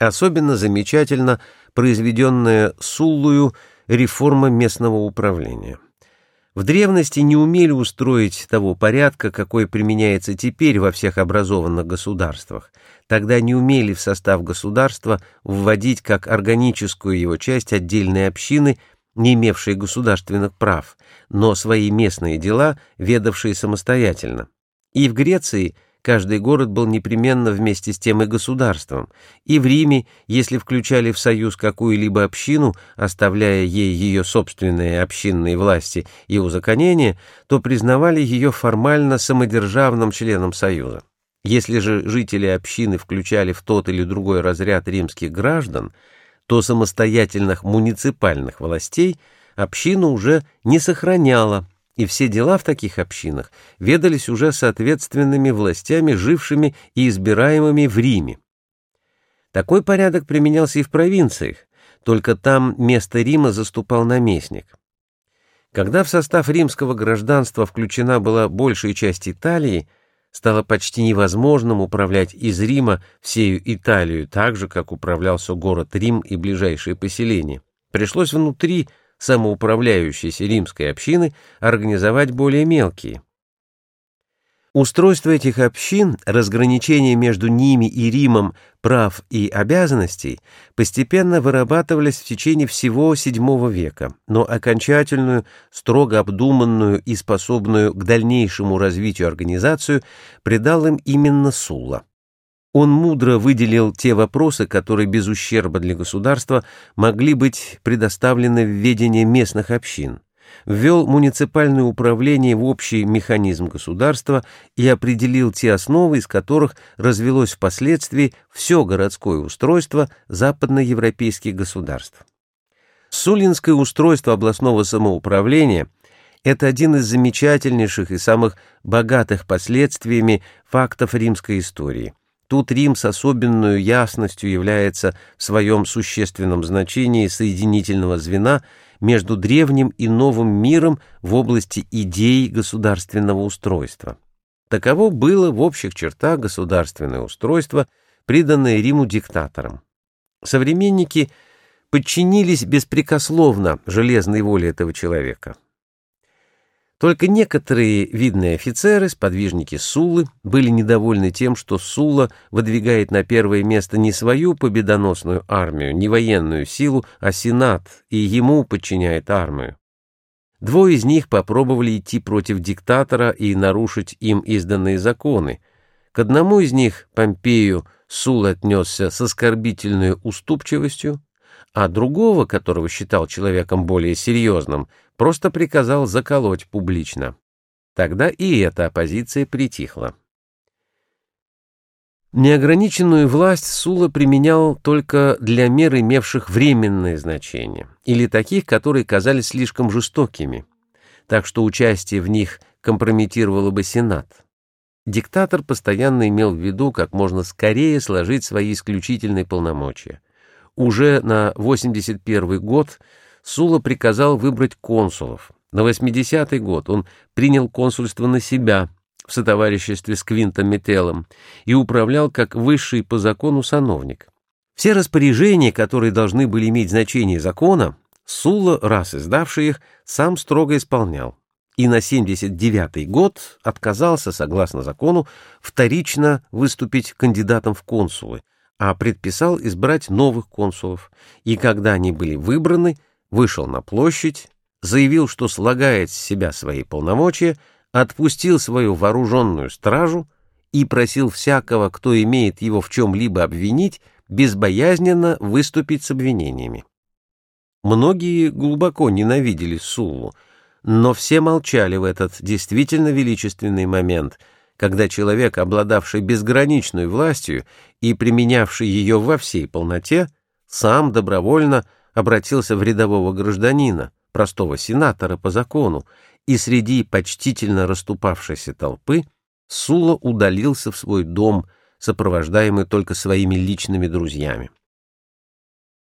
Особенно замечательно произведенная Суллую реформа местного управления. В древности не умели устроить того порядка, какой применяется теперь во всех образованных государствах. Тогда не умели в состав государства вводить как органическую его часть отдельные общины, не имевшие государственных прав, но свои местные дела ведавшие самостоятельно. И в Греции – Каждый город был непременно вместе с тем и государством, и в Риме, если включали в союз какую-либо общину, оставляя ей ее собственные общинные власти и узаконения, то признавали ее формально самодержавным членом союза. Если же жители общины включали в тот или другой разряд римских граждан, то самостоятельных муниципальных властей община уже не сохраняла, и все дела в таких общинах ведались уже соответственными властями, жившими и избираемыми в Риме. Такой порядок применялся и в провинциях, только там место Рима заступал наместник. Когда в состав римского гражданства включена была большая часть Италии, стало почти невозможным управлять из Рима всею Италию так же, как управлялся город Рим и ближайшие поселения. Пришлось внутри самоуправляющейся римской общины организовать более мелкие. Устройство этих общин, разграничение между ними и Римом прав и обязанностей постепенно вырабатывались в течение всего VII века, но окончательную, строго обдуманную и способную к дальнейшему развитию организацию придал им именно Сулла. Он мудро выделил те вопросы, которые без ущерба для государства могли быть предоставлены в ведение местных общин, ввел муниципальное управление в общий механизм государства и определил те основы, из которых развелось впоследствии все городское устройство западноевропейских государств. Сулинское устройство областного самоуправления – это один из замечательнейших и самых богатых последствиями фактов римской истории – Тут Рим с особенной ясностью является в своем существенном значении соединительного звена между древним и новым миром в области идей государственного устройства. Таково было в общих чертах государственное устройство, приданное Риму диктатором. Современники подчинились беспрекословно железной воле этого человека. Только некоторые видные офицеры, сподвижники Суллы, были недовольны тем, что Сулла выдвигает на первое место не свою победоносную армию, не военную силу, а сенат, и ему подчиняет армию. Двое из них попробовали идти против диктатора и нарушить им изданные законы. К одному из них, Помпею, Сулла отнесся с оскорбительной уступчивостью, а другого, которого считал человеком более серьезным, просто приказал заколоть публично. Тогда и эта оппозиция притихла. Неограниченную власть Сула применял только для мер, имевших временное значение, или таких, которые казались слишком жестокими, так что участие в них компрометировало бы Сенат. Диктатор постоянно имел в виду как можно скорее сложить свои исключительные полномочия – уже на 81 год Сула приказал выбрать консулов. На 80-й год он принял консульство на себя в сотовариществе с Квинтом Метеллом и управлял как высший по закону сановник. Все распоряжения, которые должны были иметь значение закона, Сула, раз издавший их, сам строго исполнял. И на 79-й год отказался, согласно закону, вторично выступить кандидатом в консулы, а предписал избрать новых консулов, и когда они были выбраны, вышел на площадь, заявил, что слагает с себя свои полномочия, отпустил свою вооруженную стражу и просил всякого, кто имеет его в чем-либо обвинить, безбоязненно выступить с обвинениями. Многие глубоко ненавидели Суллу, но все молчали в этот действительно величественный момент — когда человек, обладавший безграничной властью и применявший ее во всей полноте, сам добровольно обратился в рядового гражданина, простого сенатора по закону, и среди почтительно расступавшейся толпы Сула удалился в свой дом, сопровождаемый только своими личными друзьями.